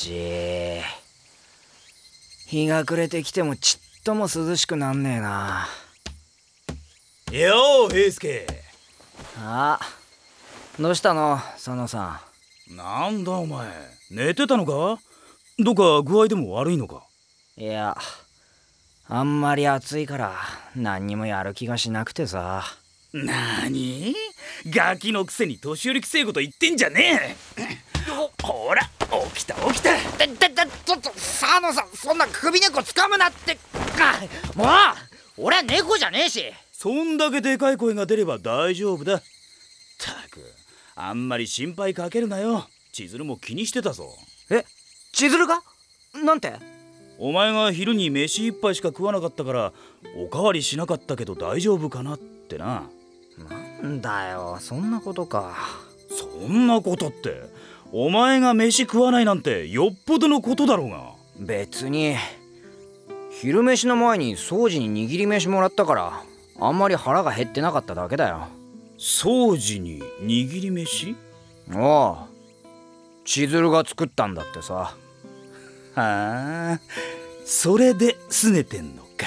ち。い日が暮れてきてもちっとも涼しくなんねえな。よう平介。あどうしたの佐野さなんだお前。寝てたのか？どっか具合でも悪いのか？んいやあんまり暑いから何にもやる気がしなくてさ。なにガキのくせに年寄りくせえこと言ってんじゃねえ。ほら起きた起きたでででちょっと佐野さんそんな首猫掴むなって。あもう俺は猫じゃねえし。そんだけでかい声が出れば大丈夫だ。ったくあんまり心配かけるなよ。千鶴も気にしてたぞ。え千鶴が？なんて？お前が昼に飯一杯しか食わなかったからおかわりしなかったけど大丈夫かなってな。なんだよそんなことか。そんなことってお前が飯食わないなんてよっぽどのことだろうが。別に。昼飯の前に掃除に握り飯もらったからあんまり腹が減ってなかっただけだよ。掃除に握り飯？おう千鶴が作ったんだってさ。はあ。それで拗ねてんのか。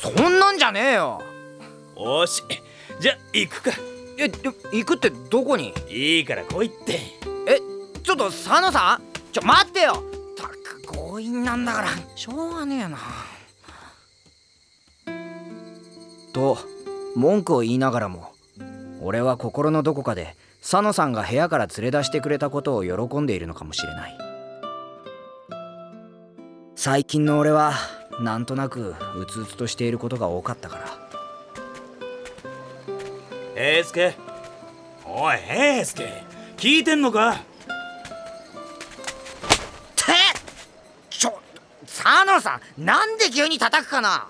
そんなんじゃねえよ。おしじゃ行くか。えで行くってどこに？いいから来いって。えちょっと佐野さん？ちょ待ってよ。たく強引なんだから。しょうがねえな。と文句を言いながらも俺は心のどこかで佐野さんが部屋から連れ出してくれたことを喜んでいるのかもしれない。最近の俺はなんとなくうつうつとしていることが多かったから。平助。おい平助。聞いてんのか？野さんなんで急に叩くかな？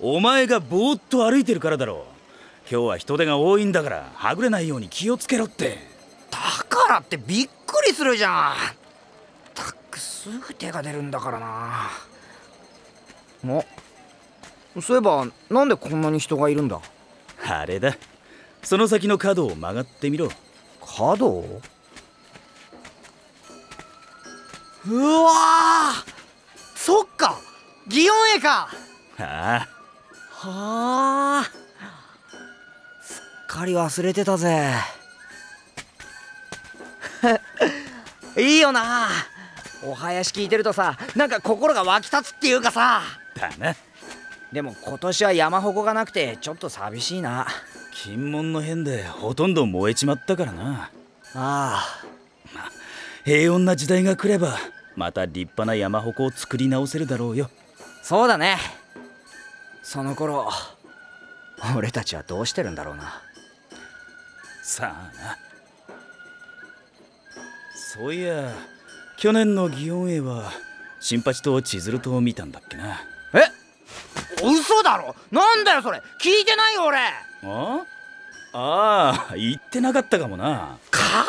お前がぼーっと歩いてるからだろう。今日は人手が多いんだからはぐれないように気をつけろって。だからってびっくりするじゃん。たくすぐ手が出るんだからな。あそういえばなんでこんなに人がいるんだ？あれだ。その先の角を曲がってみろ。角うわーそっか。祇園絵か。ああ。はあ。すっかり忘れてたぜ。いいよな。お囃子聞いてるとさなんか心が湧き立つっていうかさ。だな。でも今年は山鉾がなくてちょっと寂しいな。金門の変でほとんど燃えちまったからな。あ平穏な時代が来ればまた立派な山鉾を作り直せるだろうよ。あそうだね。その頃俺たちはどうしてるんだろうな。さあな。そういや去年の祇園絵は新八と千鶴と見たんだっけな。え？嘘だろ？なんだよそれ。聞いてないよ俺。あ？ああ言ってなかったかもな。かあ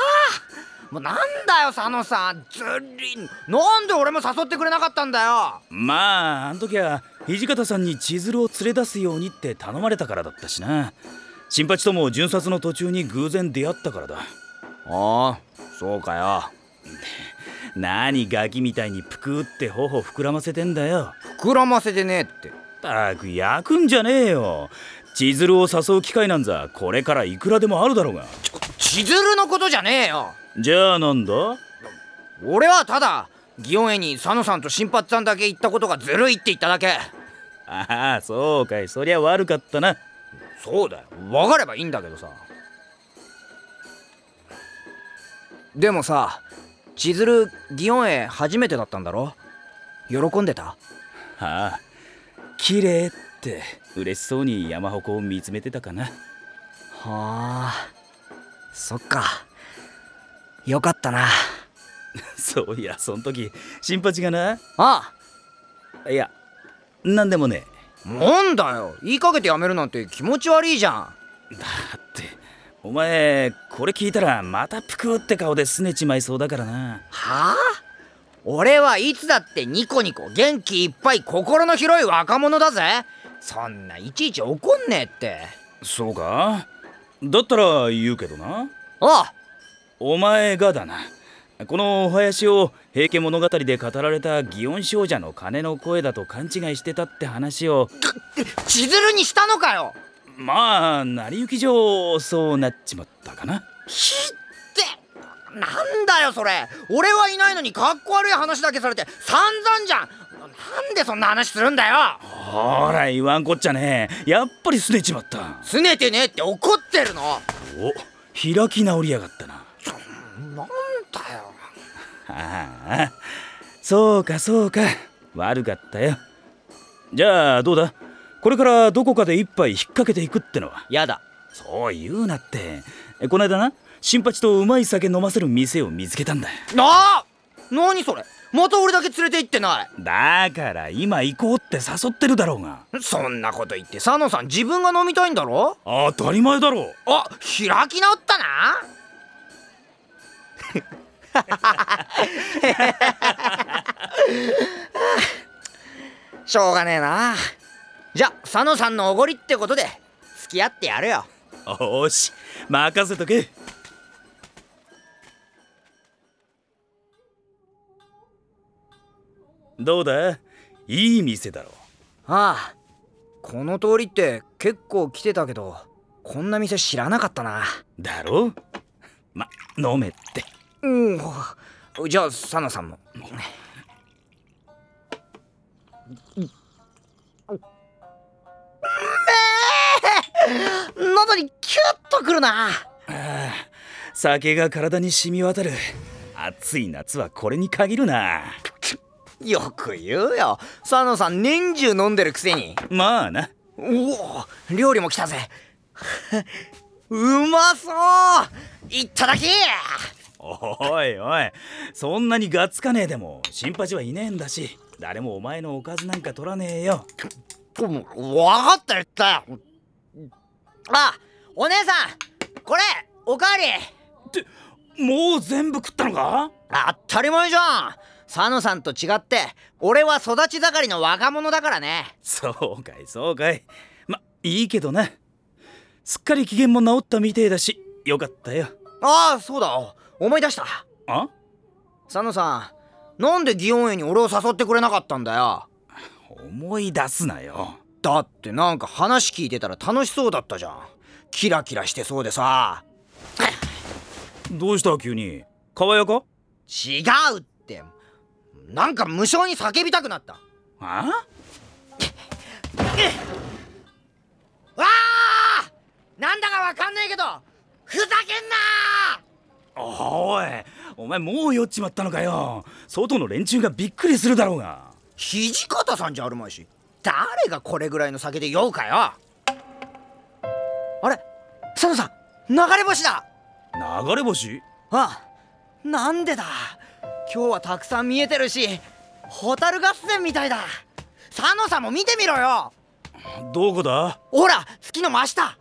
もうなんだよ佐野さん。ずりんなんで俺も誘ってくれなかったんだよ。まああん時は土方さんに千鶴を連れ出すようにって頼まれたからだったしな。新八とも巡察の途中に偶然出会ったからだ。ああそうかよ。何ガキみたいにぷくって頬膨らませてんだよ。膨らませてねえって。ったく焼くんじゃねえよ。千鶴を誘う機会なんざこれからいくらでもあるだろうが。千鶴のことじゃねえよじゃあなんだ？俺はただ祇園絵に佐野さんと新八さんだけ行ったことがずるいって言っただけ。ああそうかい。そりゃ悪かったな。そうだよ。分かればいいんだけどさ。でもさ千鶴祇園絵初めてだったんだろ？喜んでた？ああ。綺麗って。嬉しそうに山鉾を見つめてたかな。はあ。そっかよかったな。そういやそん時新八がなあいやなんでもねなんだよ。言いかけてやめるなんて気持ち悪いじゃん。だってお前これ聞いたらまたぷくって顔で拗ねちまいそうだからな。はあ？俺はいつだってニコニコ元気いっぱい心の広い若者だぜ。そんないちいち怒んねえって。そうか？だったら言うけどな。あお前がだな。このお囃子を平家物語で語られた祇園少女の鐘の声だと勘違いしてたって話を。千鶴にしたのかよ。まあ成り行き上そうなっちまったかな。ひって。なんだよそれ。俺はいないのにかっこ悪い話だけされて散々じゃん。なんでそんな話するんだよ。ほら言わんこっちゃねやっぱりすねちまった。すねてねえって怒ってるの。お開き直りやがったなあ あそうかそうか。悪かったよ。じゃあどうだ？これからどこかで一杯引っ掛けていくってのは？やだ。そう言うなって。こないだな新八とうまい酒飲ませる店を見つけたんだなあ！何それ？また俺だけ連れて行ってない。だから今行こうって誘ってるだろうが。そんなこと言って佐野さん自分が飲みたいんだろ？当たり前だろ。うあ開き直ったな しょうがねえな。じゃ佐野さんのおごりってことで付き合ってやるよ。おーし任せとけ。どうだ？いい店だろああこの通りって結構来てたけどこんな店知らなかったな。だろま飲めってうん。じゃあ佐野さんも。喉にキュッとくるな。酒が体に染み渡る。暑い夏はこれに限るな。よく言うよ。佐野さん年中飲んでるくせに。まあな。おお料理も来たぜ。うまそう。いっただきおいおいそんなにがっつかねえでも新八はいねえんだし誰もお前のおかずなんか取らねえよ。うんわかった言った。よあお姉さんこれおかわり。ってもう全部食ったのか？当たり前じゃん。佐野さんと違って俺は育ち盛りの若者だからね。そうかいそうかい。まいいけどな。すっかり機嫌も治ったみてえだしよかったよ。ああそうだ思い出した。あ？佐野さんなんで祇園園に俺を誘ってくれなかったんだよ。思い出すなよ。だってなんか話聞いてたら楽しそうだったじゃん。キラキラしてそうでさ。どうした急に？川屋か？違うって。なんか無性に叫びたくなった。あ？わあなんだかわかんないけどふざけんなおいお前もう酔っちまったのかよ。外の連中がびっくりするだろうが。土方さんじゃあるまいし誰がこれぐらいの酒で酔うかよ。あれ佐野さん流れ星だ。流れ星？あなんでだ。今日はたくさん見えてるしホタル合戦みたいだ。佐野さんも見てみろよ。どこだ？ほら月の真下。あ？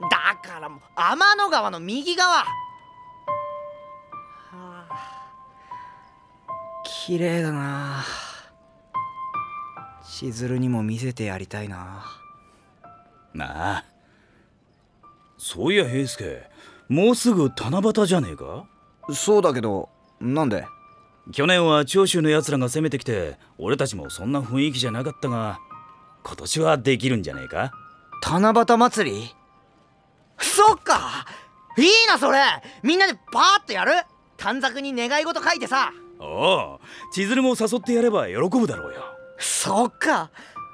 だからもう天の川の右側綺麗だな。しずるにも見せてやりたいな。なあ。そういや平助もうすぐ七夕じゃねえか？そうだけどなんで？去年は長州のやつらが攻めてきて俺たちもそんな雰囲気じゃなかったが今年はできるんじゃねえか？七夕祭り？そっか！いいなそれ！みんなでパーッとやる？短冊に願い事書いてさおお千鶴も誘ってやれば喜ぶだろうよ。そっか。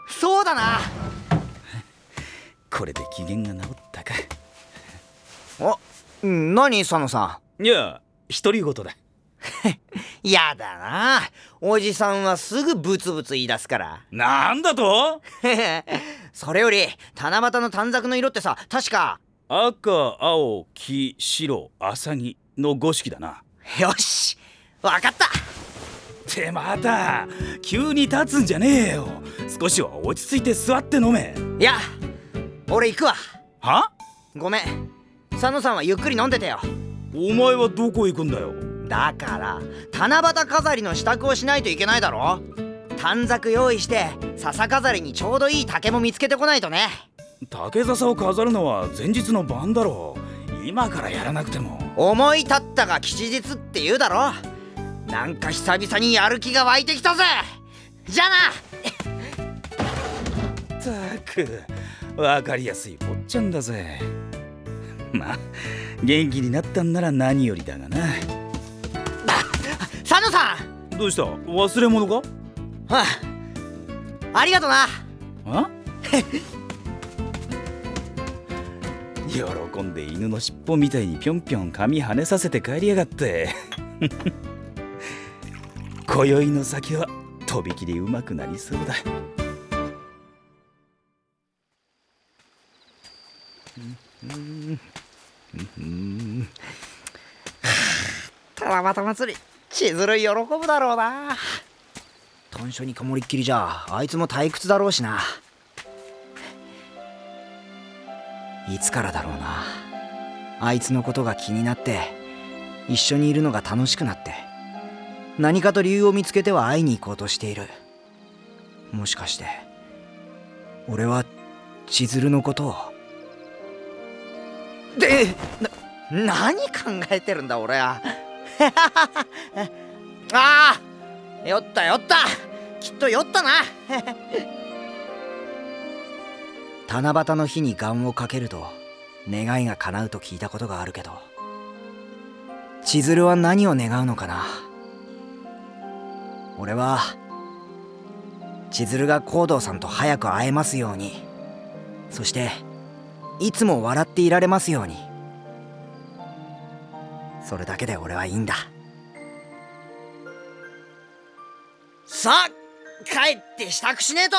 そうだな。これで機嫌が治ったか。あ何佐野さいや独り言だ。ん やだな。おじさんはすぐブツブツ言い出すから。なんだと？それより七夕の短冊の色ってさ確か赤青黄白浅木の五色だな。よしわかった。ってまた急に立つんじゃねえよ。少しは落ち着いて座って飲め。いや俺行くわ。は？ごめん。佐野さんはゆっくり飲んでてよ。お前はどこ行くんだよ？だから七夕飾りの支度をしないといけないだろ。短冊用意して笹飾りにちょうどいい竹も見つけてこないとね。竹笹を飾るのは前日の晩だろ。う今からやらなくても。思い立ったが吉日って言うだろなんか久々にやる気が湧いてきたぜ。じゃあな。ったく分かりやすい坊ちゃんだぜ。まあ元気になったんなら何よりだがな。佐野さん。どうした？忘れ物か？はあありがとな。あ？喜んで犬の尻尾みたいにぴょんぴょん髪跳ねさせて帰りやがって今宵の酒はとびきりうまくなりそうだ。七夕祭り千鶴喜ぶだろうな。短所にかもりっきりじゃあいつも退屈だろうしな。いつからだろうな。あいつのことが気になって一緒にいるのが楽しくなって。何かと理由を見つけては会いに行こうとしている。もしかして俺は千鶴のことを。でな何考えてるんだ俺は。ああ酔った酔った。きっと酔ったな。七夕の日に願をかけると願いが叶うと聞いたことがあるけど。千鶴は何を願うのかな俺は千鶴が行動さんと早く会えますように。そしていつも笑っていられますように。それだけで俺はいいんだ。さあ帰って支度しねえと。